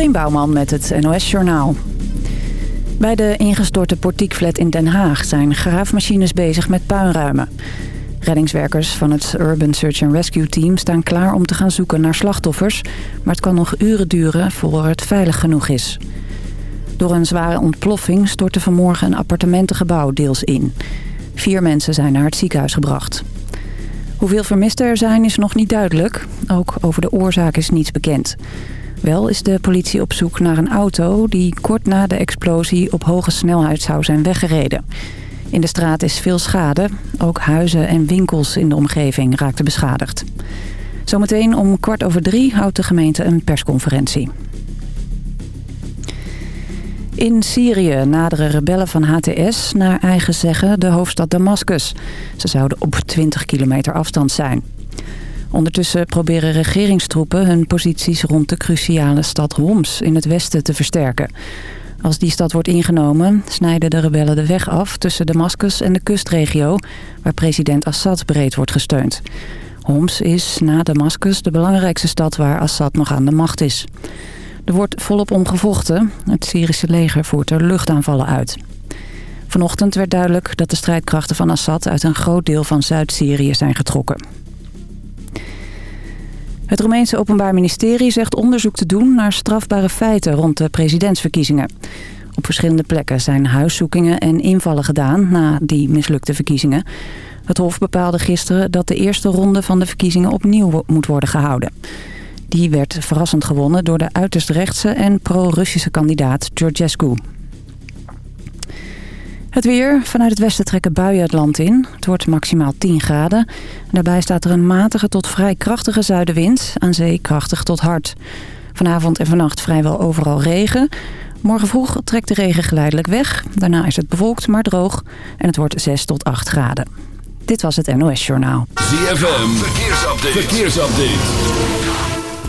Dorien Bouwman met het NOS Journaal. Bij de ingestorte portiekflat in Den Haag zijn graafmachines bezig met puinruimen. Reddingswerkers van het Urban Search and Rescue Team staan klaar om te gaan zoeken naar slachtoffers... maar het kan nog uren duren voor het veilig genoeg is. Door een zware ontploffing stortte vanmorgen een appartementengebouw deels in. Vier mensen zijn naar het ziekenhuis gebracht. Hoeveel vermisten er zijn is nog niet duidelijk. Ook over de oorzaak is niets bekend. Wel is de politie op zoek naar een auto die kort na de explosie op hoge snelheid zou zijn weggereden. In de straat is veel schade. Ook huizen en winkels in de omgeving raakten beschadigd. Zometeen om kwart over drie houdt de gemeente een persconferentie. In Syrië naderen rebellen van HTS naar eigen zeggen de hoofdstad Damascus. Ze zouden op 20 kilometer afstand zijn. Ondertussen proberen regeringstroepen hun posities rond de cruciale stad Homs in het westen te versterken. Als die stad wordt ingenomen, snijden de rebellen de weg af tussen Damascus en de kustregio, waar president Assad breed wordt gesteund. Homs is na Damascus de belangrijkste stad waar Assad nog aan de macht is. Er wordt volop omgevochten. Het Syrische leger voert er luchtaanvallen uit. Vanochtend werd duidelijk dat de strijdkrachten van Assad uit een groot deel van Zuid-Syrië zijn getrokken. Het Roemeense Openbaar Ministerie zegt onderzoek te doen naar strafbare feiten rond de presidentsverkiezingen. Op verschillende plekken zijn huiszoekingen en invallen gedaan na die mislukte verkiezingen. Het Hof bepaalde gisteren dat de eerste ronde van de verkiezingen opnieuw moet worden gehouden. Die werd verrassend gewonnen door de uiterst rechtse en pro-Russische kandidaat Georgescu. Het weer. Vanuit het westen trekken buien het land in. Het wordt maximaal 10 graden. Daarbij staat er een matige tot vrij krachtige zuidenwind. Aan zee krachtig tot hard. Vanavond en vannacht vrijwel overal regen. Morgen vroeg trekt de regen geleidelijk weg. Daarna is het bewolkt, maar droog. En het wordt 6 tot 8 graden. Dit was het NOS Journaal. ZFM. Verkeersupdate. Verkeersupdate.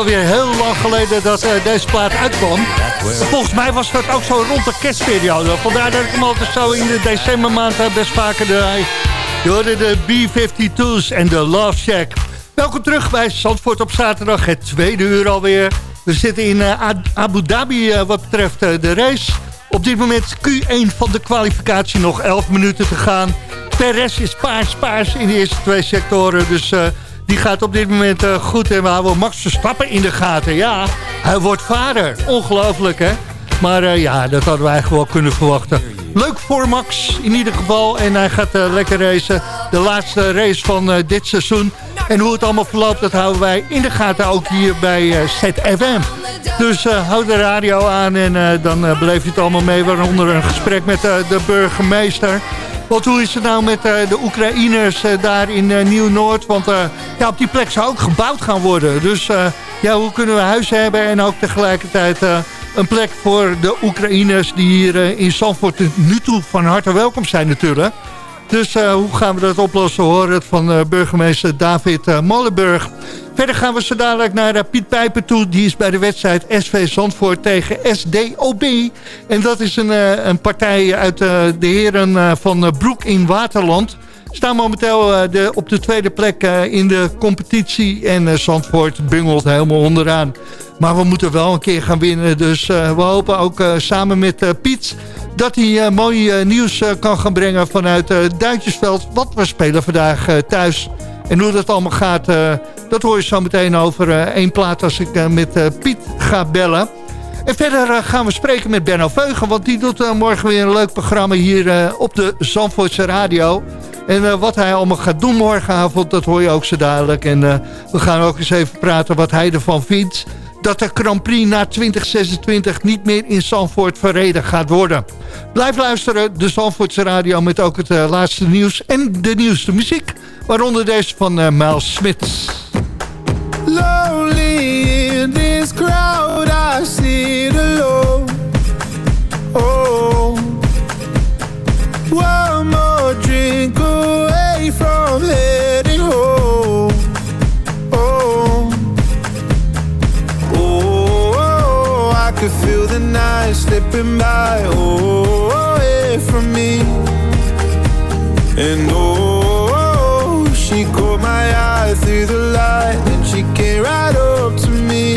Alweer heel lang geleden dat uh, deze plaat uitkwam. Volgens mij was dat ook zo rond de kerstperiode. Vandaar dat ik hem altijd zo in de decembermaand uh, best vaker draai. Hoorde de B-52's en de Love Shack. Welkom terug bij Zandvoort op zaterdag, het tweede uur alweer. We zitten in uh, Abu Dhabi wat betreft de race. Op dit moment Q1 van de kwalificatie, nog 11 minuten te gaan. Perez is paars, paars in de eerste twee sectoren, dus... Die gaat op dit moment uh, goed en we houden Max Verstappen in de gaten. Ja, hij wordt vader. Ongelooflijk, hè? Maar uh, ja, dat hadden we eigenlijk wel kunnen verwachten. Leuk voor Max in ieder geval. En hij gaat uh, lekker racen. De laatste race van dit seizoen. En hoe het allemaal verloopt, dat houden wij in de gaten ook hier bij ZFM. Dus houd de radio aan en dan beleef je het allemaal mee. Waaronder een gesprek met de burgemeester. Want hoe is het nou met uh, de Oekraïners uh, daar in uh, Nieuw-Noord? Want ja, op die plek zou ook gebouwd gaan worden. Dus ja, hoe kunnen we huis hebben en ook tegelijkertijd een plek voor de Oekraïners... die hier in Zandvoort nu toe van harte welkom zijn natuurlijk. Dus hoe gaan we dat oplossen? Horen het van burgemeester David Molenburg. Verder gaan we zo dadelijk naar uh, Piet Pijper toe. Die is bij de wedstrijd SV Zandvoort tegen SDOB. En dat is een, uh, een partij uit uh, de heren van Broek in Waterland. Staan momenteel de, op de tweede plek in de competitie. En Zandvoort bungelt helemaal onderaan. Maar we moeten wel een keer gaan winnen. Dus we hopen ook samen met Piet dat hij mooi nieuws kan gaan brengen vanuit Duintjesveld. Want we spelen vandaag thuis en hoe dat allemaal gaat, dat hoor je zo meteen over één plaat als ik met Piet ga bellen. En verder gaan we spreken met Benno Veugen, want die doet morgen weer een leuk programma hier op de Zandvoortse Radio. En wat hij allemaal gaat doen morgenavond, dat hoor je ook zo dadelijk. En we gaan ook eens even praten wat hij ervan vindt dat de Grand Prix na 2026 niet meer in Zandvoort verreden gaat worden. Blijf luisteren, de Zandvoortse Radio met ook het laatste nieuws en de nieuwste muziek. Waaronder deze van uh, Miles Smith. Lonely in this crowd, I sit alone. Oh, one more drink away from heading home. Oh, oh, I could feel the night slipping by. Oh, away from me. And oh. She caught my eye through the light and she came right up to me.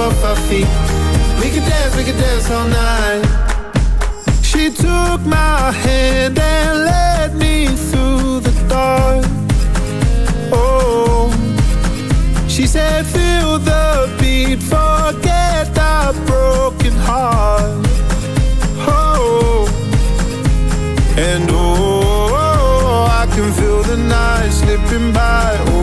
off our feet. We could dance, we could dance all night. She took my hand and led me through the dark. Oh, she said, Feel the beat, forget the broken heart. Oh, and oh, I can feel the night slipping by.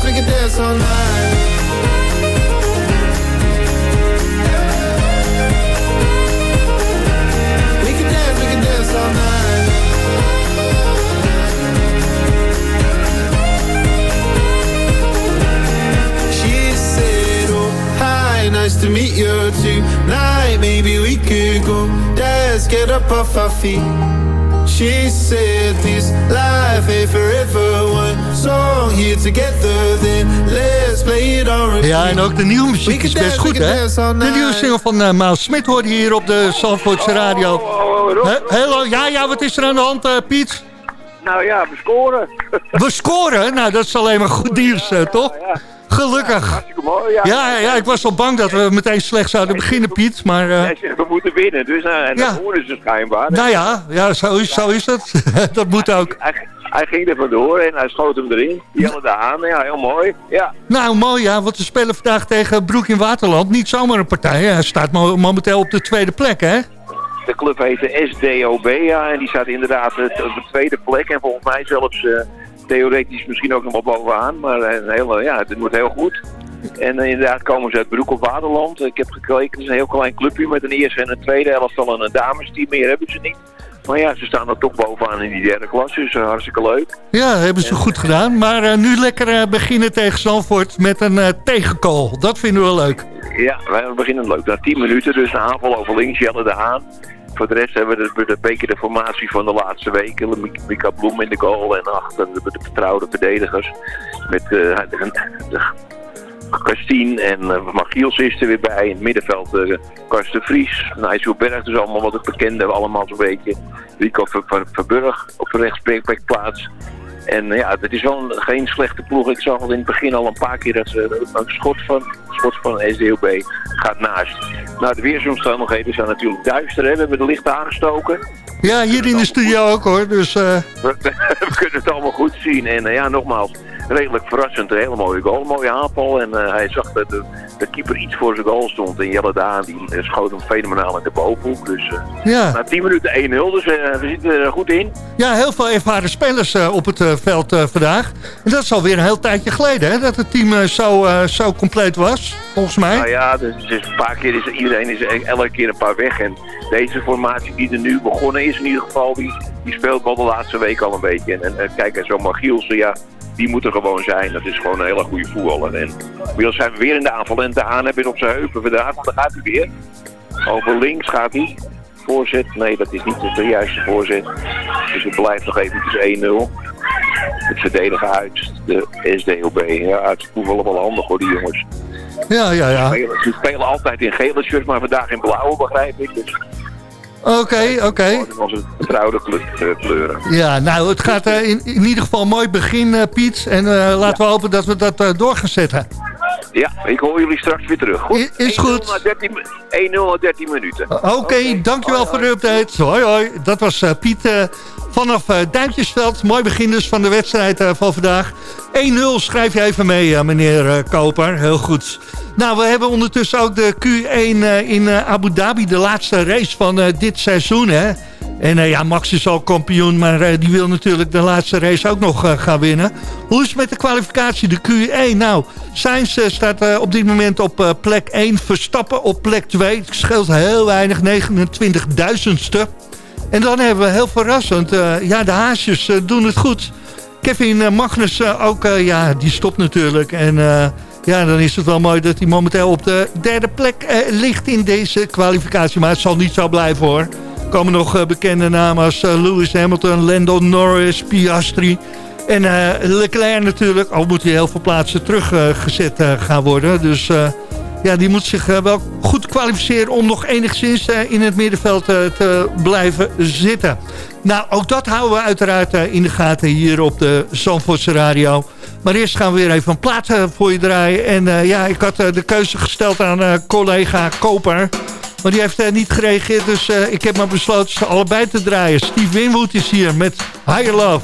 Dance, we could dance all night. We could dance, we could dance all night. She said, Oh, hi, nice to meet you tonight. Maybe we could go dance, get up off our feet. She said, This life ain't forever. One song here together, then let's Ja, en ook de nieuwe muziek is best goed, hè? De nieuwe single van uh, Maus Smit hoorde je hier op de Zandvoortse radio. Hallo, ja, ja, wat is er aan de hand, uh, Piet? Nou ja, we scoren. We scoren? Nou, dat is alleen maar goed nieuws, uh, toch? Ja. Gelukkig. Ja, hartstikke mooi, ja. Ja, ja, ik was al bang dat we meteen slecht zouden beginnen, Piet. Maar, uh... Hij zegt, we moeten winnen, dus uh, en dat ze schijnbaar. Nou ja, ja zo, is, zo is het. dat moet ook. Hij, hij, ging er vandoor en hij schoot hem erin. Jelle de Haan, ja, heel mooi. Ja. Nou, mooi ja, want we spelen vandaag tegen Broek in Waterland. Niet zomaar een partij, hij staat momenteel op de tweede plek, hè? De club heet de SDOB, ja, en die staat inderdaad op de tweede plek. En volgens mij zelfs... Uh, theoretisch misschien ook nog wel bovenaan. Maar een hele, ja, het wordt heel goed. En uh, inderdaad komen ze uit Broek op Waterland. Ik heb gekeken, het is een heel klein clubje met een eerste en een tweede elftal en een damesteam. Meer hebben ze niet. Maar ja, ze staan er toch bovenaan in die derde klas, dus uh, hartstikke leuk. Ja, hebben ze goed gedaan. Maar uh, nu lekker beginnen tegen Zandvoort met een tegenkool. Dat vinden we leuk. Ja, wij beginnen leuk. Na 10 minuten dus een aanval over links, Jelle de Haan. Voor de rest hebben we de, beetje de formatie van de laatste weken. Mika Bloem in de goal en achter de, de vertrouwde verdedigers. Met uh, en uh, Magiels is er weer bij. In het middenveld uh, Karsten Vries. Nijsselberg, dus allemaal wat het bekende, allemaal zo'n beetje. Rico Verburg op de rechtsbackplaats. En ja, het is wel geen slechte ploeg. Ik zag al in het begin al een paar keer dat ze een schot van, schot van SDOB gaat naast. Nou, de weersomstandigheden zijn natuurlijk duister. Hè? We hebben de lichten aangestoken. Ja, hier in de studio ook hoor. Dus, uh... we, kunnen het allemaal goed zien. En uh, ja, nogmaals, redelijk verrassend. Een hele mooie goal, mooie aanval. En uh, hij zag dat de, de, keeper iets voor zijn goal stond. En Jelle Daan die schoot hem fenomenaal in de bovenhoek. Dus ja. na 10 minuten 1-0, dus we zitten er goed in. Ja, heel veel ervaren spelers op het veld vandaag. En dat is alweer een heel tijdje geleden hè, dat het team zo, zo compleet was, volgens mij. Nou ja, dus, dus een paar keer is iedereen is elke keer een paar weg. En deze formatie die er nu begonnen is in ieder geval, die, die speelt wel de laatste week al een beetje. En, en kijk, en zo'n Magielsen, ja, die moet er gewoon zijn. Dat is gewoon een hele goede voetballer. En inmiddels zijn we weer in de aanval en de aan hebben op zijn heupen vandaag, want dan gaat hij weer. Over links gaat hij. Voorzet, nee dat is niet de juiste voorzet. Dus het blijft nog eventjes 1-0. Het verdedigen uit de SDOB. Ja, het voetballen wel handig hoor, die jongens. Ja, ja, ja. Ze spelen, altijd in gele shirts, maar vandaag in blauwe, begrijp ik. Dus Oké, oké. Onze vertrouwde kleuren. Ja, nou, het gaat uh, in, in, ieder geval een mooi begin, uh, Piet. En uh, laten we hopen dat we dat door gaan zetten. Ja, ik hoor jullie straks weer terug. Goed? Is goed. 1-0 na 13 minuten. Oké, okay, dankjewel hoi, voor de update. Hoi, hoi. Dat was Piet vanaf Duintjesveld. Mooi begin dus van de wedstrijd van vandaag. 1-0 schrijf je even mee, meneer Koper. Heel goed. Nou, we hebben ondertussen ook de Q1 in Abu Dhabi. De laatste race van dit seizoen, hè. En ja, Max is al kampioen, maar die wil natuurlijk de laatste race ook nog gaan winnen. Hoe is het met de kwalificatie, de Q1? Nou, Sainz staat op dit moment op plek 1, Verstappen op plek 2. Het scheelt heel weinig, 29.000ste. En dan hebben we heel verrassend, ja, de haasjes doen het goed. Kevin Magnussen ook, ja, die stopt natuurlijk. En ja, dan is het wel mooi dat hij momenteel op de derde plek ligt in deze kwalificatie. Maar het zal niet zo blijven hoor komen nog eh, bekende namen als eh, Lewis Hamilton, Lando Norris, Piastri... En uh, Leclerc natuurlijk, al moet hij heel veel plaatsen teruggezet gaan worden. Dus ja, die moet zich wel goed kwalificeren om nog enigszins in het middenveld te blijven zitten. Nou, ook dat houden we uiteraard in de gaten hier op de Zandvoortse Radio. Maar eerst gaan we weer even een plaat voor je draaien. En ja, ik had de keuze gesteld aan collega Koper... Maar die heeft uh, niet gereageerd, dus uh, ik heb maar besloten ze allebei te draaien. Steve Winwood is hier met Higher Love.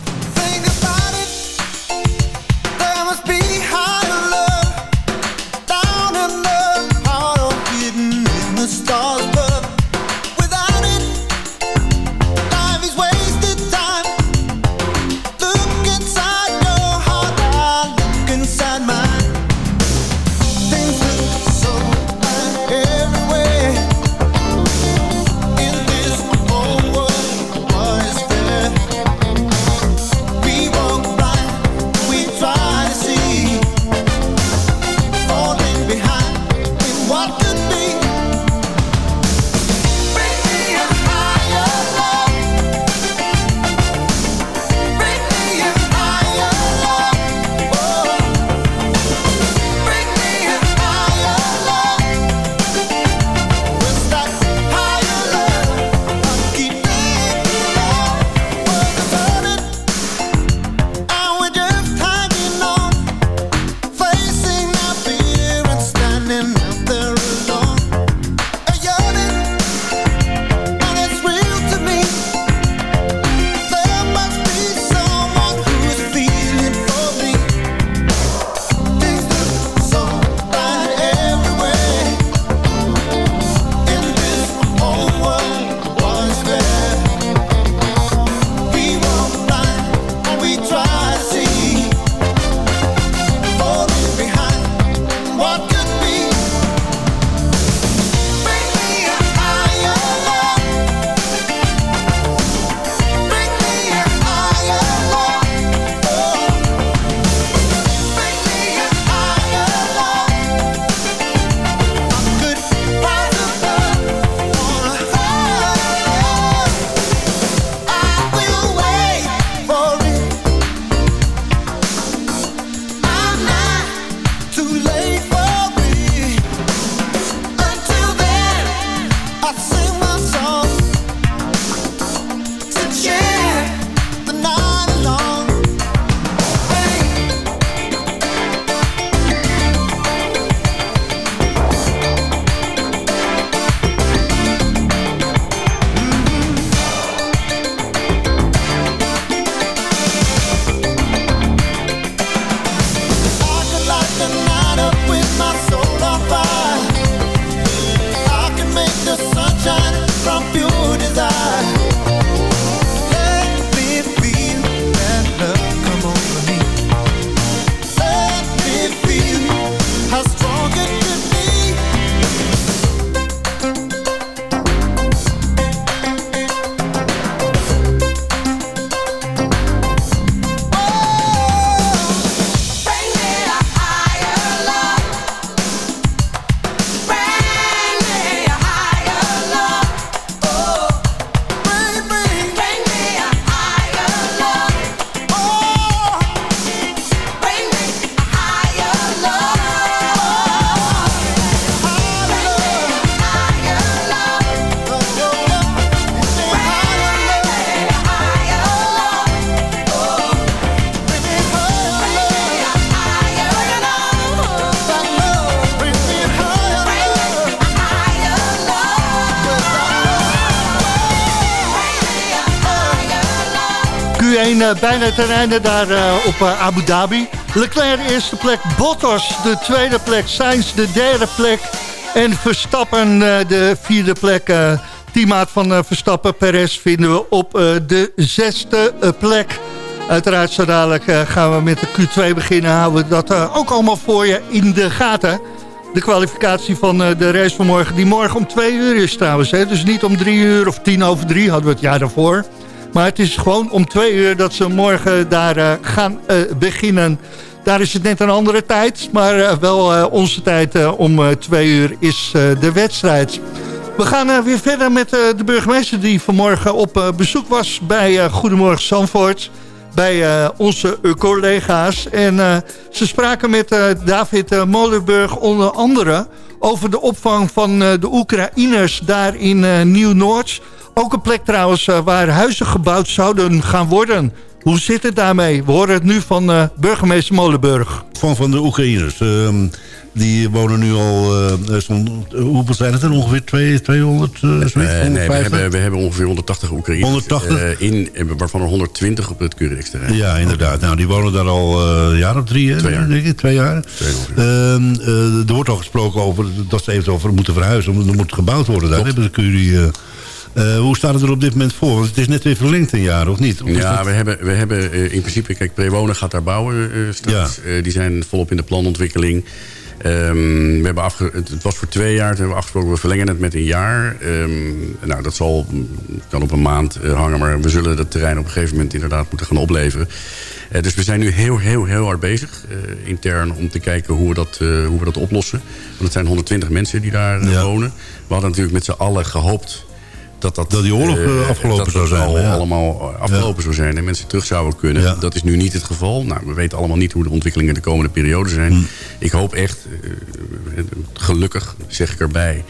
Bijna ten einde daar op Abu Dhabi. Leclerc eerste plek, Bottas de tweede plek, Sainz de derde plek... en Verstappen de vierde plek... Teammaat van Verstappen, Perez, vinden we op de zesde plek. Uiteraard zo dadelijk gaan we met de Q2 beginnen. Houden we dat ook allemaal voor je in de gaten de kwalificatie van eh, de race van morgen... die morgen om twee uur is trouwens. Hè? Dus niet om drie uur of tien over drie hadden we het jaar daarvoor. Maar het is gewoon om twee uur dat ze morgen daar uh, gaan uh, beginnen. Daar is het net een andere tijd. Maar wel onze tijd om twee uur is de wedstrijd. We gaan weer verder met de burgemeester die vanmorgen op bezoek was bij Goedemorgen Zandvoort bij onze collega's. En ze spraken met David Molenburg onder andere over de opvang van de Oekraïners daar in Nieuw-Noord. Ook een plek trouwens waar huizen gebouwd zouden gaan worden. Hoe zit het daarmee? We horen het nu van burgemeester Molenburg. Van, van de Oekraïners. Ehm, die wonen nu al... Uh, hoeveel zijn het er? Ongeveer 200? Uh, nee, nee we, hebben, we hebben ongeveer 180 Oekraïners. 180? Uh, in, waarvan er 120 op het Curidex-terrein. Ja, inderdaad. Nou, die wonen daar al een jaar of drie, twee jaar. denk ik. Twee jaar. Ehm, er wordt al gesproken over dat ze eventueel over moeten verhuizen. Er moet gebouwd worden daar. Hebben de Curie... Uh, hoe staat het er op dit moment voor? Want het is net weer verlengd een jaar, of niet? ja, we hebben, we hebben uh, in principe... Kijk, Prewonen gaat daar bouwen uh, straks. Ja. die zijn volop in de planontwikkeling. Um, we hebben afge het was voor twee jaar. Toen hebben we afgesproken, we verlengen het met een jaar. Um, nou, dat zal, kan op een maand uh, hangen. Maar we zullen dat terrein op een gegeven moment inderdaad moeten gaan opleveren. Uh, dus we zijn nu heel, heel, heel hard bezig. Uh, intern om te kijken hoe we dat, hoe we dat oplossen. Want het zijn 120 mensen die daar ja. wonen. We hadden natuurlijk met z'n allen gehoopt dat, dat, dat die oorlog uh, afgelopen dat zou zijn. ja. allemaal afgelopen zou zijn en mensen terug zouden kunnen. Ja. Dat is nu niet het geval. Nou, we weten allemaal niet hoe de ontwikkelingen de komende periode zijn. Hm. Ik hoop echt, uh, gelukkig zeg ik erbij...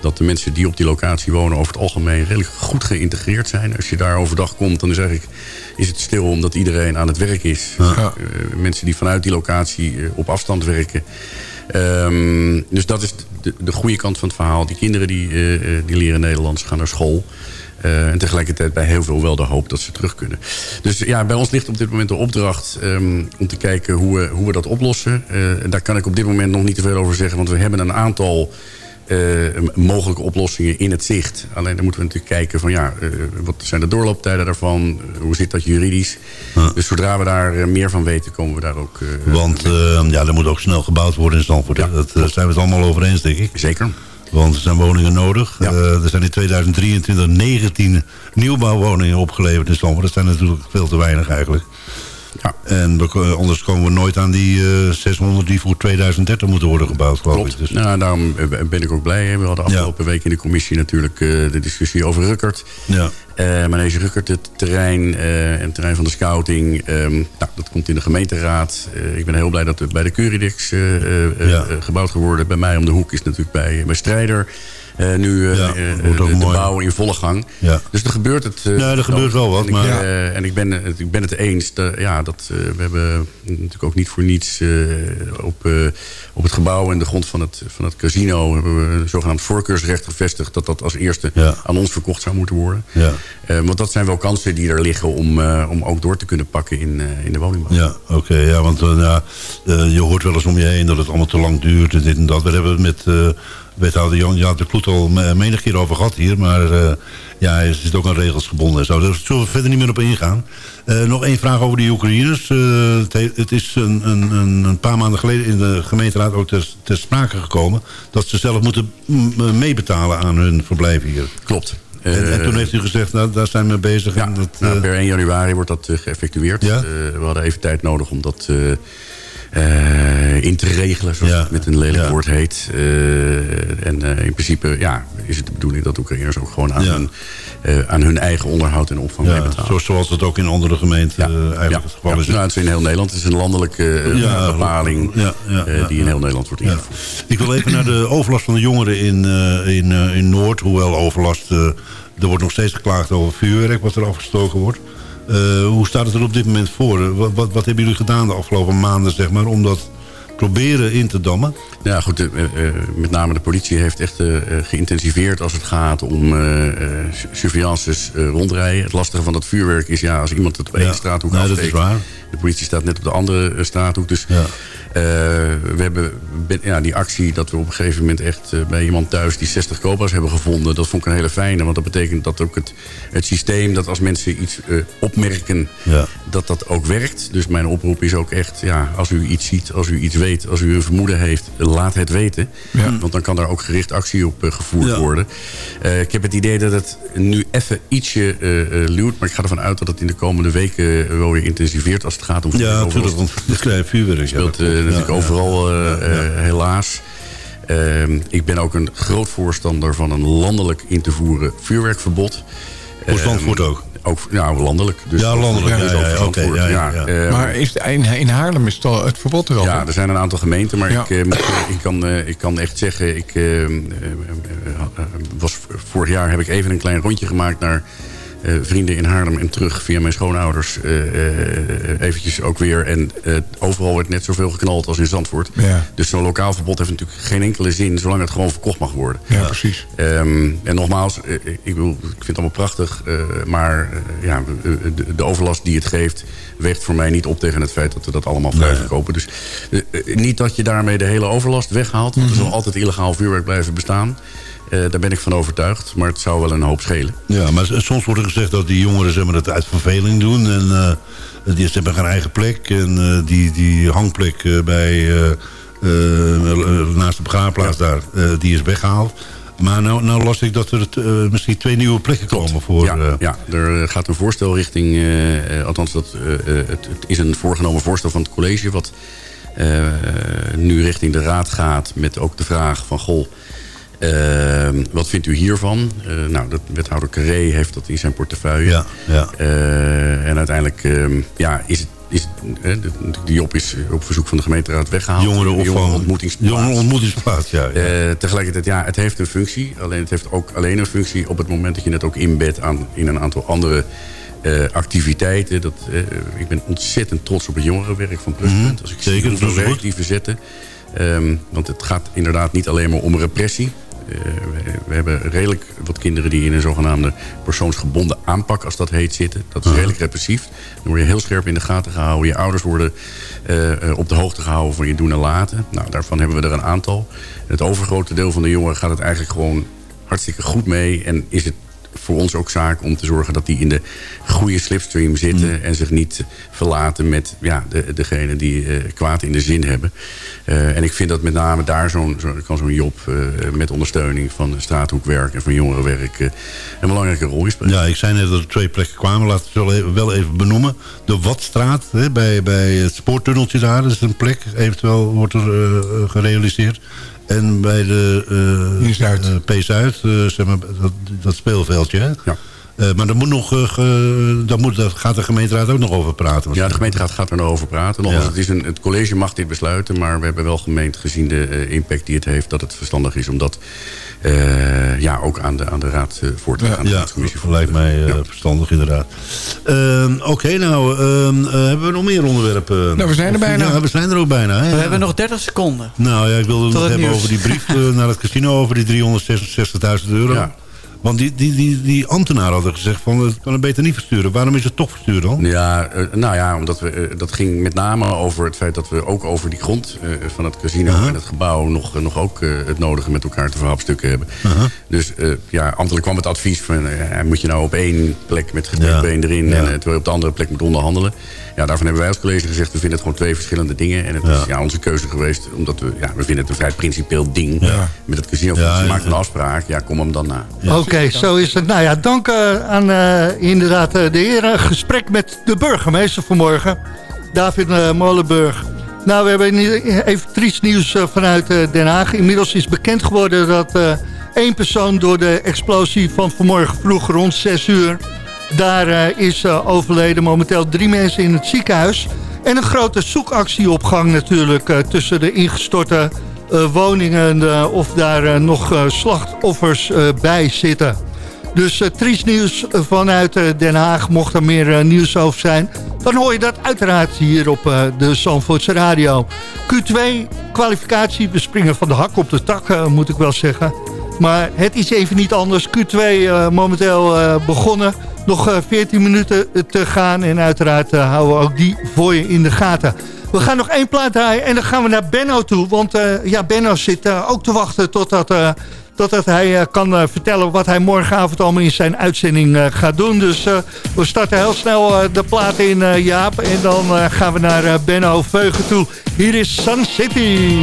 dat de mensen die op die locatie wonen over het algemeen redelijk goed geïntegreerd zijn. Als je daar overdag komt, dan zeg ik, is het stil omdat iedereen aan het werk is. Ja. Uh, mensen die vanuit die locatie op afstand werken... Um, dus dat is de, de, goede kant van het verhaal. Die kinderen die, uh, die leren Nederlands, gaan naar school. Uh, en tegelijkertijd bij heel veel wel de hoop dat ze terug kunnen. Dus ja, bij ons ligt op dit moment de opdracht um, om te kijken hoe we, hoe we dat oplossen. Daar kan ik op dit moment nog niet te veel over zeggen. Want we hebben een aantal mogelijke oplossingen in het zicht. Alleen dan moeten we natuurlijk kijken van ja, uh, wat zijn de doorlooptijden daarvan? hoe zit dat juridisch? Ja. Dus zodra we daar meer van weten, komen we daar ook... Want ja, er moet ook snel gebouwd worden in Stanford. Ja, dat zijn we het allemaal over eens, denk ik. Zeker. Want er zijn woningen nodig. Ja. er zijn in 2023 19 nieuwbouwwoningen opgeleverd in Stanford. Dat zijn natuurlijk veel te weinig eigenlijk. Ja. En we, anders komen we nooit aan die uh, eh, 600 die voor 2030 moeten worden gebouwd, geloof Klopt. ik. Dus. Nou, daarom ben ik ook blij. We hadden afgelopen ja. week in de commissie natuurlijk uh, de discussie over Rukkert. Ja. Uh, maar deze Rukkert, het terrein en het terrein van de scouting, um, nou, dat komt in de gemeenteraad. ik ben heel blij dat het bij de Curidex ja. gebouwd geworden. Bij mij om de hoek is natuurlijk bij, bij Strijder. Uh, nu uh, ja, uh, de, de bouw in volle gang. Ja. Dus er gebeurt het. ja, er gebeurt wel wat. En, maar... ik, en ik, ben, ik ben het eens. Ja, dat, we hebben natuurlijk ook niet voor niets op, op het gebouw en de grond van het, van het casino... hebben we een zogenaamd voorkeursrecht gevestigd... dat dat als eerste aan ons verkocht zou moeten worden. Ja. want dat zijn wel kansen die er liggen om, om ook door te kunnen pakken in, in de woningbouw. Ja, oké. ja, want ja, je hoort wel eens om je heen dat het allemaal te lang duurt en dit en dat. We hebben het met wethouder Jan, Jan de Kloet al menig keer over gehad hier. Maar uh, ja, het is ook aan regels gebonden. Zo. Daar zullen we verder niet meer op ingaan. Uh, nog één vraag over de Oekraïners. Uh, het, het, is een, een, een, paar maanden geleden in de gemeenteraad ook ter, ter sprake gekomen... dat ze zelf moeten meebetalen aan hun verblijf hier. Klopt. En, en, toen heeft u gezegd, nou, daar zijn we bezig. Ja, en dat, nou, per 1 januari wordt dat geëffectueerd. Ja? we hadden even tijd nodig om dat in te regelen, zoals het met een lelijk woord heet. Uh, en uh, in principe ja, is het de bedoeling dat Oekraïners ook gewoon aan, hun, aan hun eigen onderhoud en opvang ja, betalen. Zoals het ook in andere gemeenten eigenlijk het geval is. Nou, het is in heel Nederland. Het is een landelijke bepaling die in heel Nederland wordt ingevoerd. Ik wil even naar de overlast van de jongeren in, in, in Noord. Hoewel overlast, er wordt nog steeds geklaagd over vuurwerk wat er afgestoken wordt. Uh, hoe staat het er op dit moment voor? Wat, wat, wat, hebben jullie gedaan de afgelopen maanden zeg maar, om dat proberen in te dammen? Ja, goed. met name de politie heeft echt geïntensiveerd als het gaat om surveillances rondrijden. Het lastige van dat vuurwerk is, ja, als iemand het op één straathoek nee, afsteekt... Dat is waar. De politie staat net op de andere straathoek. Dus ja. We hebben ja, die actie dat we op een gegeven moment echt bij iemand thuis... die 60 cobra's hebben gevonden, dat vond ik een hele fijne. Want dat betekent dat ook het, het systeem, dat als mensen iets opmerken... Ja. dat dat ook werkt. Dus mijn oproep is ook echt, ja, als u iets ziet, als u iets weet... als u een vermoeden heeft, laat het weten. Want dan kan daar ook gericht actie op uh, gevoerd worden. Uh, ik heb het idee dat het nu even ietsje uh, luwt... maar ik ga ervan uit dat het in de komende weken wel weer intensiveert... als het gaat om Ja, natuurlijk, want het kleine vuurwerk. speelt natuurlijk overal helaas... Ehm, ik ben ook een groot voorstander van een landelijk in te voeren vuurwerkverbod. Voor Zandvoort ook? Ook nou, landelijk. Dus ja, landelijk. Ja, ja, ja, ehm, maar is in, in Haarlem is het, het verbod er al? Ja, er zijn een aantal gemeenten. Maar ik, eh, ik, kan, eh, ik kan echt zeggen... Ik, ehm, eh, was, vorig jaar heb ik even een klein rondje gemaakt naar uh, vrienden in Haarlem en terug via mijn schoonouders uh, eventjes ook weer. En overal werd net zoveel geknald als in Zandvoort. Ja. Dus zo'n lokaal verbod heeft natuurlijk geen enkele zin... zolang het gewoon verkocht mag worden. Ja, precies. Um, en nogmaals, ik, ik vind het allemaal prachtig. maar ja, de, de, overlast die het geeft... weegt voor mij niet op tegen het feit dat we dat allemaal vrij verkopen. Dus niet dat je daarmee de hele overlast weghaalt. Want er zal altijd illegaal vuurwerk blijven bestaan. Uh, daar ben ik van overtuigd. Maar het zou wel een hoop schelen. Ja, maar soms wordt er gezegd dat die jongeren zeg maar, het uit verveling doen. En uh, die hebben geen eigen plek. En uh, die, die hangplek bij, naast de begraafplaats daar, die is weggehaald. Maar nou, nou las ik dat er misschien twee nieuwe plekken komen voor... Ja, ja, er gaat een voorstel richting... althans, dat, het, het, is een voorgenomen voorstel van het college... wat nu richting de raad gaat met ook de vraag van... goh, Ehm, wat vindt u hiervan? Uh, nou, de wethouder Carré heeft dat in zijn portefeuille. Ja, ja. Uh, en uiteindelijk uh, ja, is het is, de, de Job is op verzoek van de gemeenteraad weggehaald. Jongeren ontmoetingsplaats. Jongeren ontmoetingsplaats, ja. ja. Uh, tegelijkertijd, ja, het heeft een functie. Alleen het heeft ook alleen een functie op het moment dat je het ook inbedt aan, in een aantal andere uh, activiteiten. Dat, uh, ik ben ontzettend trots op het jongerenwerk van Pluspunt. Mm -hmm. Als ik Zeker, zie werk die verzetten. Um, want het gaat inderdaad niet alleen maar om repressie. Eh, we, hebben redelijk wat kinderen die in een zogenaamde persoonsgebonden aanpak, als dat heet, zitten. Dat is redelijk repressief. Dan word je heel scherp in de gaten gehouden. Je ouders worden eh, eh, op de hoogte gehouden van je doen en laten. Nou, daarvan hebben we er een aantal. Het overgrote deel van de jongeren gaat het eigenlijk gewoon hartstikke goed mee. En is het voor ons ook zaak om te zorgen dat die in de goede slipstream zitten... Mm. en zich niet verlaten met ja, de, degene die uh, kwaad in de zin hebben. Uh, en ik vind dat met name daar zo'n zo, kan zo'n Job uh, met ondersteuning van straathoekwerk en van jongerenwerk een belangrijke rol spelen. Ja, ik zei net dat er twee plekken kwamen. Laten we het wel even benoemen. De Watstraat, hè, bij, bij het spoortunneltje daar, dat is een plek. Eventueel wordt er gerealiseerd. En bij de uh, uh, P-Zuid, uh, zeg maar, dat, dat speelveldje. Hè? Ja. Uh, maar daar moet nog, uh, daar moet, daar gaat de gemeenteraad ook nog over praten. Ja, de gemeenteraad gaat er nog over praten. Nog ja. het, is een, het college mag dit besluiten, maar we hebben wel gemeend gezien de impact die het heeft... dat het verstandig is om dat ja, ook aan de, aan de raad voor te gaan. Ja, ja lijkt mij ja. verstandig inderdaad. Ehm, oké, okay, nou, ehm, hebben we nog meer onderwerpen? Nou, we zijn er bijna. Ja, we zijn er ook bijna. Hè? We hebben nog 30 seconden. Nou ja, ik wilde het nog hebben nieuws. over die brief naar het casino... over die 366.000 euro. Ja. Want die, die, die, die ambtenaar hadden gezegd van het kan het beter niet versturen. Waarom is het toch verstuurd dan? Ja, uh, nou ja, omdat we, uh, dat ging met name over het feit dat we ook over die grond uh, van het casino uh -huh. en het gebouw nog, nog ook het nodige met elkaar te verhapstukken hebben. -huh. Dus ja, ambtelijk kwam het advies van moet je nou op één plek met gedeeld ja. been erin ja. en terwijl je op de andere plek moet onderhandelen. Ja, daarvan hebben wij als college gezegd, we vinden het gewoon twee verschillende dingen. En het ja. is ja, onze keuze geweest, omdat we, ja, we vinden het een vrij principeel ding. Met het casino, ja, je maakt een afspraak, ja, kom hem dan na. Oké, okay, zo is het. Nou ja, dank uh, aan uh, inderdaad uh, de heren. Gesprek met de burgemeester vanmorgen, David Molenburg. Nou, we hebben even triest nieuws vanuit Den Haag. Inmiddels is bekend geworden dat één persoon door de explosie van vanmorgen vroeg rond 6 uur daar uh, is uh, overleden momenteel drie mensen in het ziekenhuis. En een grote zoekactie op gang natuurlijk uh, tussen de ingestorte woningen... of daar nog slachtoffers bij zitten. Dus triest nieuws vanuit Den Haag, mocht er meer nieuws over zijn. dan hoor je dat uiteraard hier op de Zandvoortse Radio. Q2, kwalificatie, we springen van de hak op de tak, moet ik wel zeggen. Maar het is even niet anders. Q2 momenteel begonnen. Nog 14 minuten te gaan en uiteraard houden we ook die voor je in de gaten. We gaan nog één plaat draaien en dan gaan we naar Benno toe. Want uh, ja, Benno zit uh, ook te wachten totdat, uh, hij kan vertellen... wat hij morgenavond allemaal in zijn uitzending gaat doen. Dus we starten heel snel de plaat in, Jaap. En dan gaan we naar Benno Veugen toe. Hier is Sun city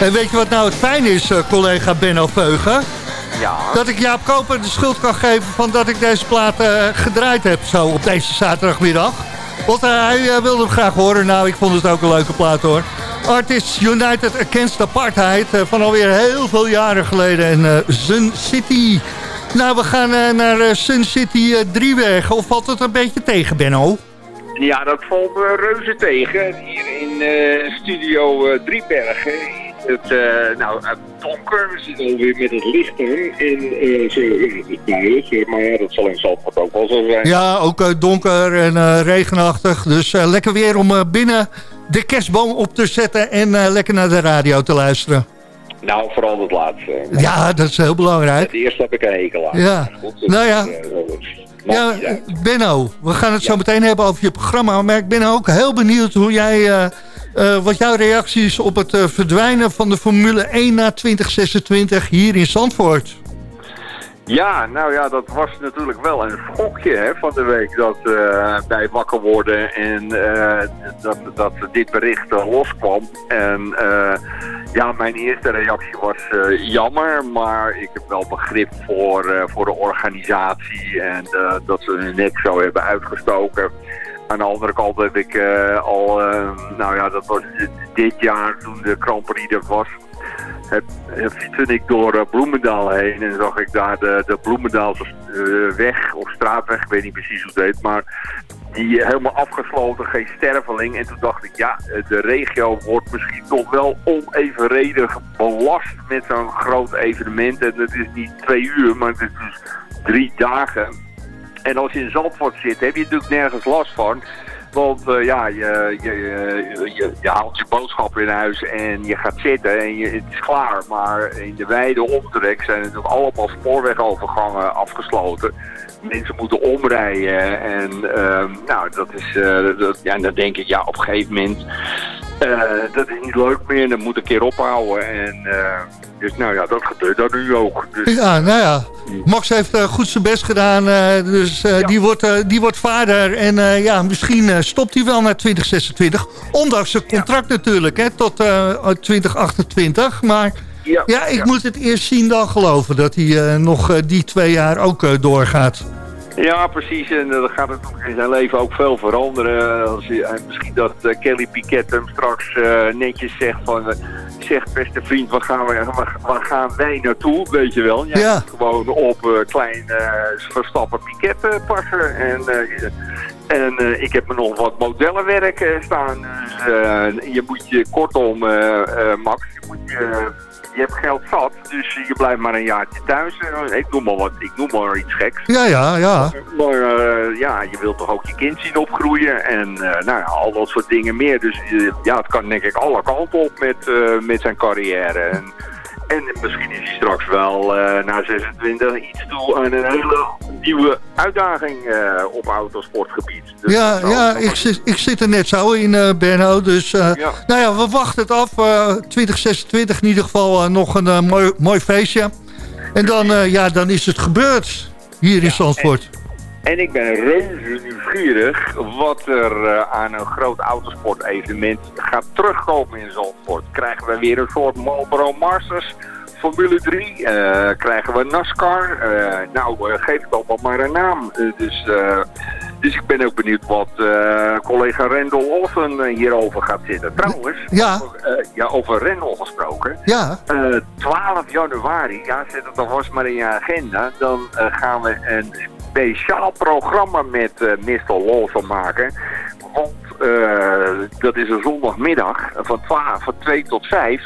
En weet je wat nou het fijn is, collega Benno Veugen? Ja. Dat ik Jaap Koper de schuld kan geven van dat ik deze plaat gedraaid heb zo op deze zaterdagmiddag. Want hij wilde hem graag horen. Nou, ik vond het ook een leuke plaat hoor. Artists United Against Apartheid van alweer heel veel jaren geleden. En Sun City... Nou, we gaan naar Sun City Driebergen. Of valt het een beetje tegen, Benno? Ja, dat valt reuze tegen. Hier in studio Driebergen het, nou, het donker. We zitten alweer met het licht aan. En zo is het maar ja, dat zal in Zandvoort ook wel zo zijn. Ja, ook donker en regenachtig. Dus lekker weer om binnen de kerstboom op te zetten en lekker naar de radio te luisteren. Nou, vooral het laatste. Ja, dat is heel belangrijk. Het eerste heb ik een hekel aan. Ja, nou ja. Ja, Benno, we gaan het zo meteen hebben over je programma. Maar ik ben ook heel benieuwd hoe jij, uh, wat jouw reacties op het uh, verdwijnen van de Formule 1 na 2026 hier in Zandvoort. Ja, nou ja, dat was natuurlijk wel een schokje hè, van de week dat uh, bij wakker worden en dat, dat dit bericht loskwam. En ja, mijn eerste reactie was jammer, maar ik heb wel begrip voor, voor de organisatie en dat ze hun nek zo hebben uitgestoken. Aan de andere kant heb ik al, nou ja, dat was dit jaar toen de Grand Prix er was heb, fietste ik door uh, Bloemendaal heen en zag ik daar de, de Bloemendaalse weg of straatweg, ik weet niet precies hoe het heet, maar die helemaal afgesloten, geen sterveling. En toen dacht ik, ja, de regio wordt misschien toch wel onevenredig belast met zo'n groot evenement. En het is niet twee uur, maar het is dus drie dagen. En als je in Zandvoort zit, heb je natuurlijk nergens last van. Want uh, ja, je, je, je, je, haalt je boodschappen in huis en je gaat zitten en het is klaar. Maar in de wijde omtrek zijn natuurlijk allemaal spoorwegovergangen afgesloten. Mensen moeten omrijden en uh, nou, dat is, uh, dat, ja, dan denk ik, ja, op een gegeven moment, dat is niet leuk meer. Dan moet een keer ophouden en... Dus nou ja, dat gebeurt dan nu ook. Dus... Ja, nou ja. Max heeft uh, goed zijn best gedaan. Uh, dus uh, ja. die, wordt, die wordt vader. En ja, misschien stopt hij wel naar 2026. Ondanks zijn contract ja. natuurlijk, hè, tot 2028. Maar ja, ja ik moet het eerst zien dan geloven... dat hij nog die twee jaar ook doorgaat. Ja, precies. En dan gaat het in zijn leven ook veel veranderen. Als je, misschien dat Kelly Piquet hem straks netjes zegt van zegt, beste vriend, waar gaan, we, waar, gaan wij naartoe, weet je wel. Jij ja. gewoon op uh, klein uh, Verstappen Piquet uh, passen. En, en ik heb me nog wat modellenwerk staan. Dus je moet je, kortom, Max, je moet je je hebt geld zat, dus je blijft maar een jaartje thuis. Ik noem maar wat, ik noem maar iets geks. Ja, ja, ja. Maar uh, ja, je wilt toch ook je kind zien opgroeien en uh, nou ja, al dat soort dingen meer. Dus uh, ja, het kan denk ik alle kanten op met, met zijn carrière. En, en misschien is hij straks wel uh, na 26 iets toe aan een hele nieuwe uitdaging uh, op autosportgebied. Dus ja, ja ik, zit, ik zit er net zo in, uh, Benno. Dus ja. nou ja, we wachten het af. 2026 in ieder geval nog een mooi, mooi feestje. En dan, ja, dan is het gebeurd hier in Zandvoort. En ik ben reuze nieuwsgierig wat er uh, aan een groot autosportevenement gaat terugkomen in Zandvoort. Krijgen we weer een soort Marlboro Masters Formule 3? Uh, krijgen we NASCAR? Uh, nou, geef het allemaal maar een naam. dus, dus ik ben ook benieuwd wat collega Rendel Olsen hierover gaat zitten. Trouwens, ja. Over, ja, over Rendel gesproken. Ja. 12 januari, ja, zet het alvast maar in je agenda. Dan gaan we een speciaal programma met uh, Mr. Lawson maken. Want uh, dat is een zondagmiddag van, 12, van 2 tot 5.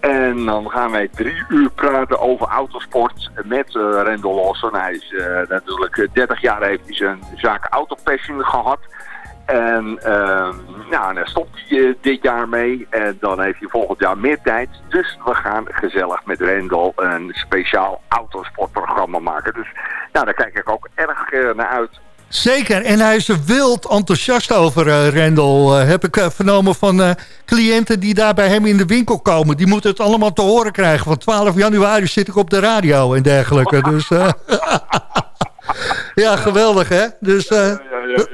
En dan gaan wij drie uur praten over autosport met uh, Rendel Lawson. Hij is natuurlijk 30 jaar heeft hij zijn zaak Autopassion gehad. En uh, nou, dan stopt hij uh, dit jaar mee. En dan heeft hij volgend jaar meer tijd. Dus we gaan gezellig met Rendel een speciaal autosportprogramma maken. Dus nou, daar kijk ik ook erg uh, naar uit. Zeker, en hij is er wild enthousiast over, uh, Rendel. Heb ik vernomen van cliënten die daar bij hem in de winkel komen. Die moeten het allemaal te horen krijgen. Want 12 januari zit ik op de radio en dergelijke. Dus, ja, geweldig hè. Dus, ja.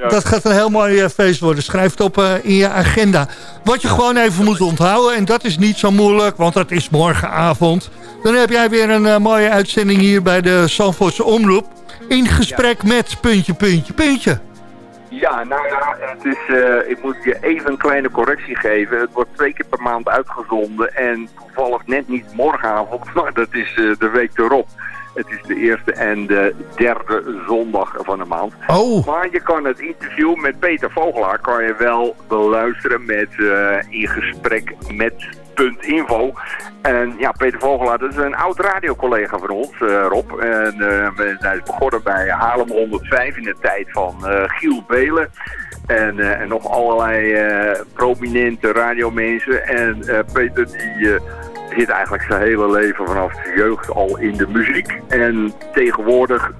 Dat gaat een heel mooi eh, feest worden. Schrijf het op eh, in je agenda. Wat je gewoon even moet onthouden, en dat is niet zo moeilijk, want dat is morgenavond. Dan heb jij weer een eh, mooie uitzending hier bij de Zandvoortse Omroep. In gesprek met puntje, puntje, puntje. Ja, nou ja, het is, eh, ik moet je even een kleine correctie geven. Het wordt twee keer per maand uitgezonden en toevallig net niet morgenavond, maar dat is eh, de week erop. Het is de eerste en de derde zondag van de maand. Oh. Maar je kan het interview met Peter Vogelaar kan je wel beluisteren met eh, in gesprek met .info. En ja, Peter Vogelaar, dat is een oud radiocollega van ons, eh, Rob. En eh, hij is begonnen bij Haarlem 105 in de tijd van eh, Giel Belen. En, en nog allerlei prominente radiomensen. En Peter die zit eigenlijk zijn hele leven vanaf zijn jeugd al in de muziek. En tegenwoordig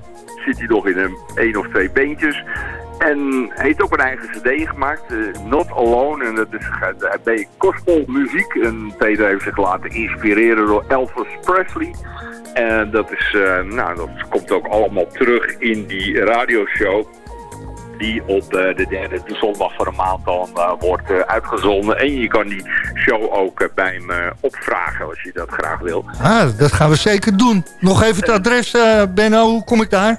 zit hij nog in een één of twee beentjes. En heeft ook een eigen cd gemaakt, eh, Not Alone. En dat is uh, bij gospel muziek. En Peter heeft zich laten inspireren door Elvis Presley. En dat, is, eh, nou, dat komt ook allemaal terug in die radioshow. Die op eh, de derde zondag van de maand dan eh, wordt eh, uitgezonden. En je kan die show ook bij me opvragen als je dat graag wil. Ah, dat gaan we zeker doen. Nog even het adres, Benno, hoe kom ik daar?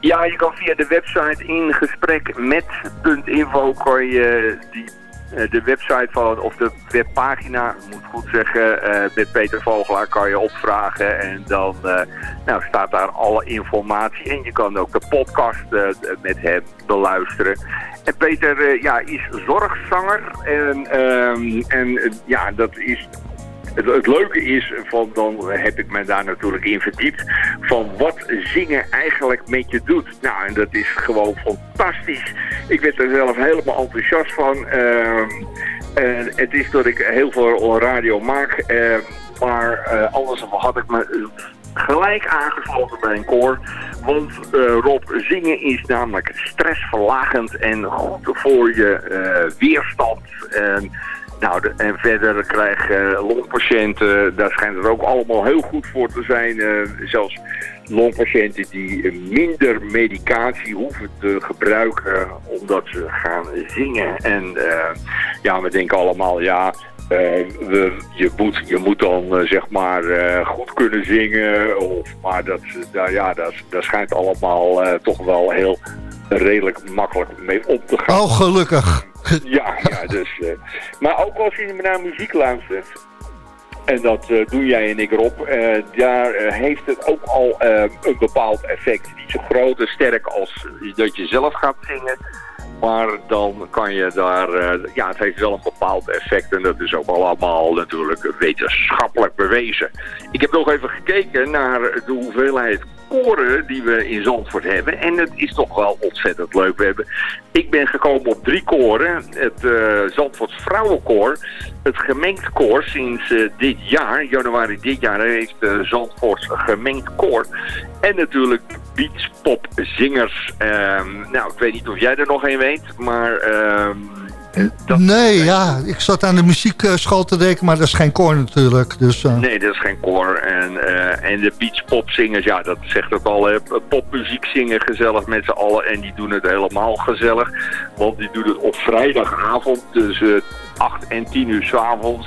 Ja, je kan via de website in gesprek met.info kan je die, de website van, of de webpagina, moet goed zeggen, eh, met Peter Vogelaar kan je opvragen. En dan eh, nou, staat daar alle informatie. En je kan ook de podcast eh, met hem beluisteren. En Peter eh, ja, is zorgzanger. En, ehm, en eh, ja, dat is het, leuke is, van, dan heb ik me daar natuurlijk in verdiept, van wat zingen eigenlijk met je doet. Nou, en dat is gewoon fantastisch. Ik werd er zelf helemaal enthousiast van. Ehm, en het is dat ik heel veel radio maak, ehm, maar eh, anders had ik me gelijk aangesloten bij een koor. Want eh, Rob, zingen is namelijk stressverlagend en goed voor je eh, weerstand. En, nou, en verder krijgen eh, longpatiënten, daar schijnt het ook allemaal heel goed voor te zijn. eh, zelfs longpatiënten die minder medicatie hoeven te gebruiken omdat ze gaan zingen. En eh, ja, we denken allemaal, ja, je, moet, je moet dan zeg maar goed kunnen zingen. Of, maar dat, ja, dat, daar schijnt allemaal toch wel heel redelijk makkelijk mee om te gaan. Oh, gelukkig. Ja, ja dus, eh, maar ook als je naar muziek luistert, en dat eh, doen jij en ik Rob, eh, daar heeft het ook al een bepaald effect. Niet zo groot en sterk als dat je zelf gaat zingen. Maar dan kan je daar, ja het heeft wel een bepaald effect en dat is ook allemaal natuurlijk wetenschappelijk bewezen. Ik heb nog even gekeken naar de hoeveelheid koren die we in Zandvoort hebben. En het is toch wel ontzettend leuk. We hebben, ik ben gekomen op drie koren. Het eh Zandvoorts Vrouwenkoor, het gemengd koor sinds eh, dit jaar, januari dit jaar, heeft uh, Zandvoorts gemengd koor. En natuurlijk beachpopzingers. Ehm nou, ik weet niet of jij er nog een weet, maar... ehm, nee, ja, ik zat aan de muziekschool te denken, maar dat is geen koor natuurlijk. Dus, eh, Nee, dat is geen koor. En, eh, en de beachpopzingers, ja, dat zegt ook al. hè, Popmuziek zingen gezellig met z'n allen. En die doen het helemaal gezellig. Want die doen het op vrijdagavond tussen 8 en 10 uur s'avonds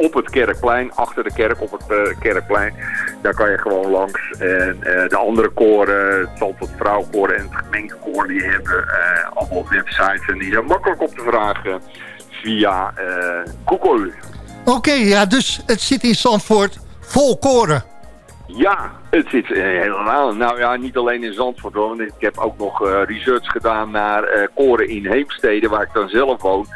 op het Kerkplein, achter de kerk op het eh, Kerkplein. Daar kan je gewoon langs. En eh, de andere koren, het Zandvoort Vrouwkoor en het gemengde koor, die hebben eh, allemaal websites. En die zijn makkelijk op te vragen via Google. Oké, ja, dus het zit in Zandvoort vol koren. Ja, het zit eh, helemaal. Nou ja, niet alleen in Zandvoort hoor. Want ik heb ook nog eh, research gedaan naar eh, koren in Heemstede, waar ik dan zelf woon.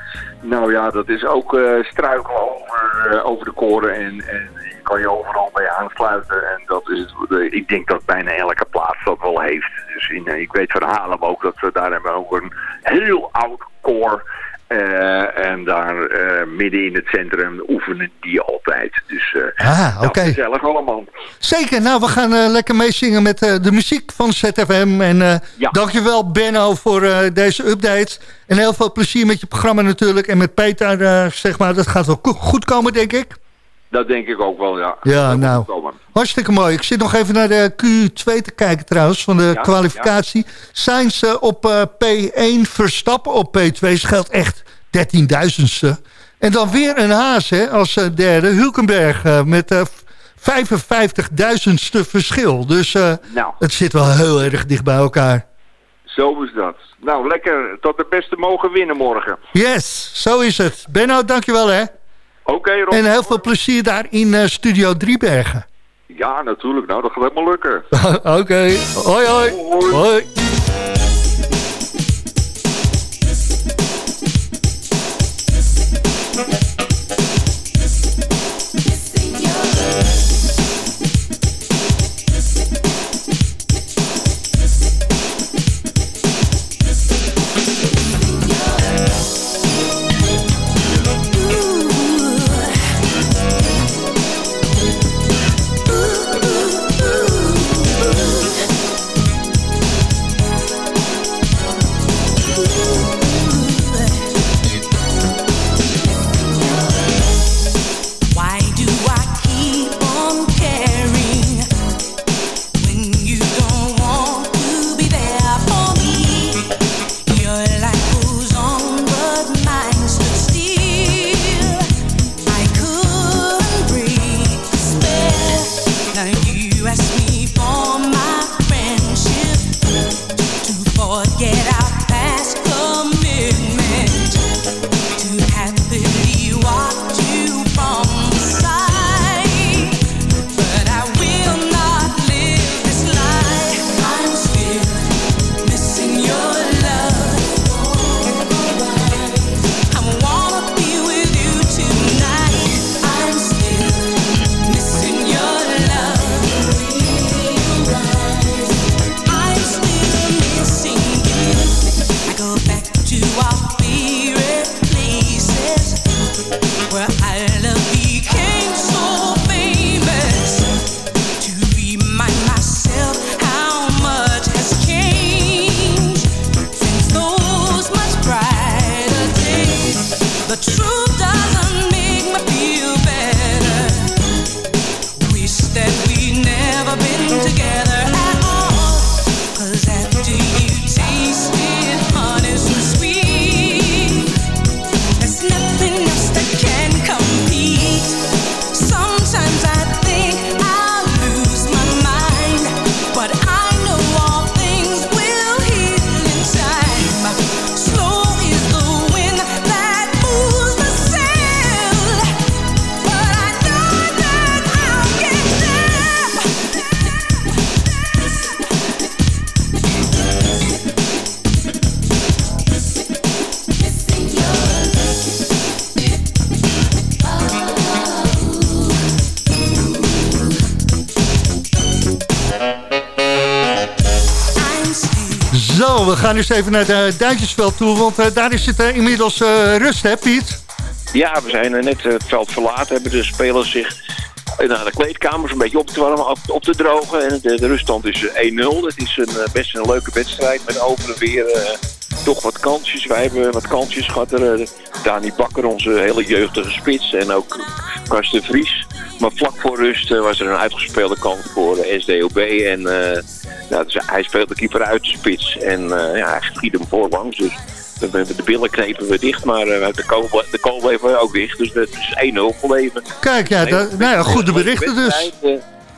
Nou ja, dat is ook struikelen over, over de koren en, en je kan je overal bij aansluiten. En dat is het, ik denk dat bijna elke plaats dat wel heeft. Dus in, ik weet van Haarlem ook dat we daar hebben ook een heel oud koor. Eh, en daar eh, midden in het centrum oefenen die altijd. Dus eh Ah, nou, gezellig allemaal. Zeker, nou, we gaan lekker meezingen met de muziek van ZFM. En Ja. dankjewel Benno voor deze update. En heel veel plezier met je programma natuurlijk. En met Peter, zeg maar, dat gaat wel goed komen, denk ik. Dat denk ik ook wel, ja. Ja, nou, hartstikke mooi. Ik zit nog even naar de Q2 te kijken trouwens, van de Ja, kwalificatie. Sainz eh, op eh, P1, Verstappen op P2, scheelt echt 13.000ste. En dan weer een Haas hè, als eh, derde, Hulkenberg eh, met eh, 55.000ste verschil. Dus Nou. het zit wel heel erg dicht bij elkaar. Zo is dat. Nou, lekker. Tot de beste mogen winnen morgen. Yes, zo is het. Benno, dankjewel hè. Oké, Rob. En heel veel plezier daar in eh, Studio Driebergen. Ja, natuurlijk. Nou, dat gaat helemaal lukken. Oké, hoi hoi. hoi. Gaan dus even naar het Duintjesveld toe, want eh, daar is het eh, inmiddels eh, rust, hè Piet? Ja, we zijn net het veld verlaten. Hebben de spelers zich naar de kleedkamers een beetje op te, op, te drogen. En de, ruststand is eh, 1-0. Het is een, best een leuke wedstrijd met over en weer toch wat kansjes. Wij hebben wat kansjes gehad. Er, Dani Bakker, onze hele jeugdige spits. En ook Karsten Vries. Maar vlak voor rust eh, was er een uitgespeelde kans voor de SDOB. En eh, nou, dus hij speelt de keeper uit de spits. En eh, ja, hij schiet hem voorlangs. Dus we hebben de billen knepen we dicht, maar eh, de kool, de kool bleef ook dicht. Dus het is 1-0 gebleven. Kijk, ja, dat, nou ja, goede berichten dus.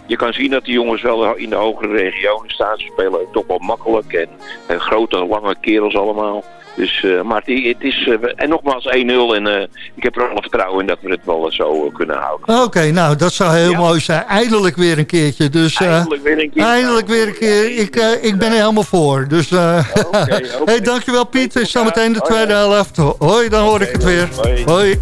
Je kan zien dat die jongens wel in de hogere regionen staan. Ze spelen toch wel makkelijk en, en grote, lange kerels allemaal. Dus, eh, maar het, het is, eh, en nogmaals 1-0 en eh, ik heb er alle vertrouwen in dat we het wel zo kunnen houden. Oké, nou, dat zou heel mooi zijn. Eindelijk weer een keertje. Dus, Eindelijk weer een keer. Eindelijk weer een keer. Ik, ik ben er helemaal voor. Dus, eh hey, dankjewel Piet. Zometeen de tweede helft. Hoi, dan hoor ik het weer. Hoi. Hoi.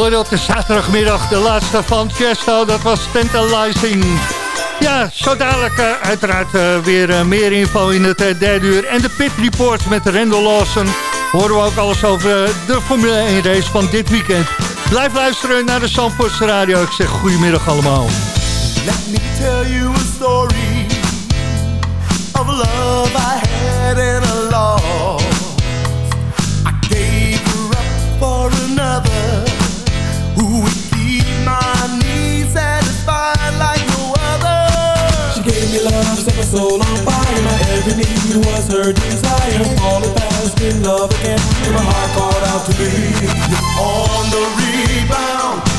Hoorde op de zaterdagmiddag de laatste van Chesto. Dat was Tantalizing. Ja, zo dadelijk eh, uiteraard eh, weer eh, meer info in het derde uur. En de Pit Report met Rendel Lawson. Horen we ook alles over de Formule 1 race van dit weekend. Blijf luisteren naar de Zandvoortse Radio. Ik zeg goedemiddag allemaal. Let me tell you a story of love I had and a loss. I gave her up for another in love again, and my Ever need was her desire. All about just being loving my heart called out to me. You're On the rebound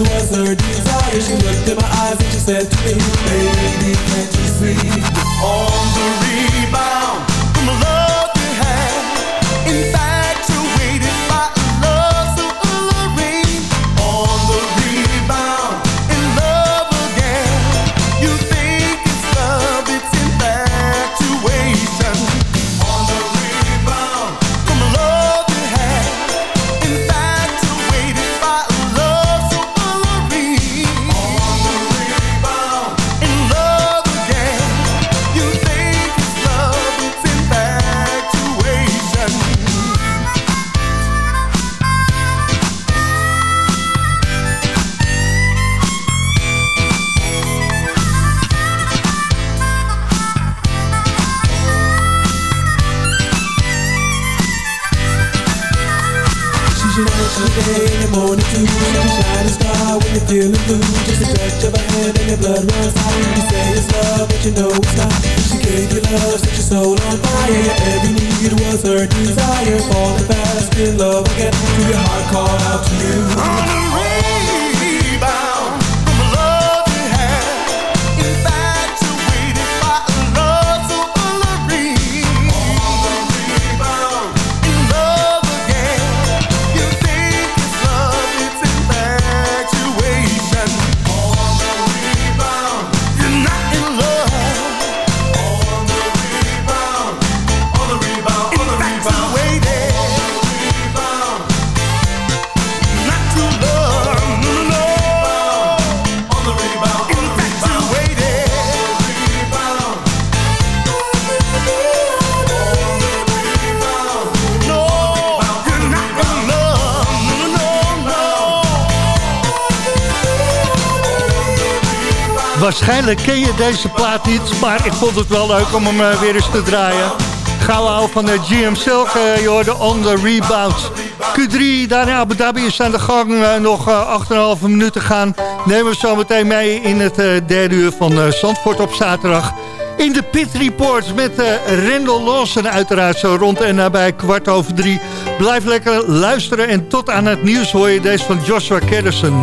was her desire. She looked in my eyes and she said to me, Baby, can't you see? On the rebound Waarschijnlijk ken je deze plaat niet, maar ik vond het wel leuk om hem eh, weer eens te draaien. Gauw van de GM Silk, eh, je hoorde On The Rebound. Q3, daar in Abu Dhabi is aan de gang, eh, nog eh, 8,5 minuten gaan. Nemen we zo meteen mee in het eh, derde uur van eh, Zandvoort op zaterdag. In de Pit Report met eh Rendel Lawson uiteraard zo rond en nabij kwart over drie. Blijf lekker luisteren en tot aan het nieuws hoor je deze van Joshua Kederson.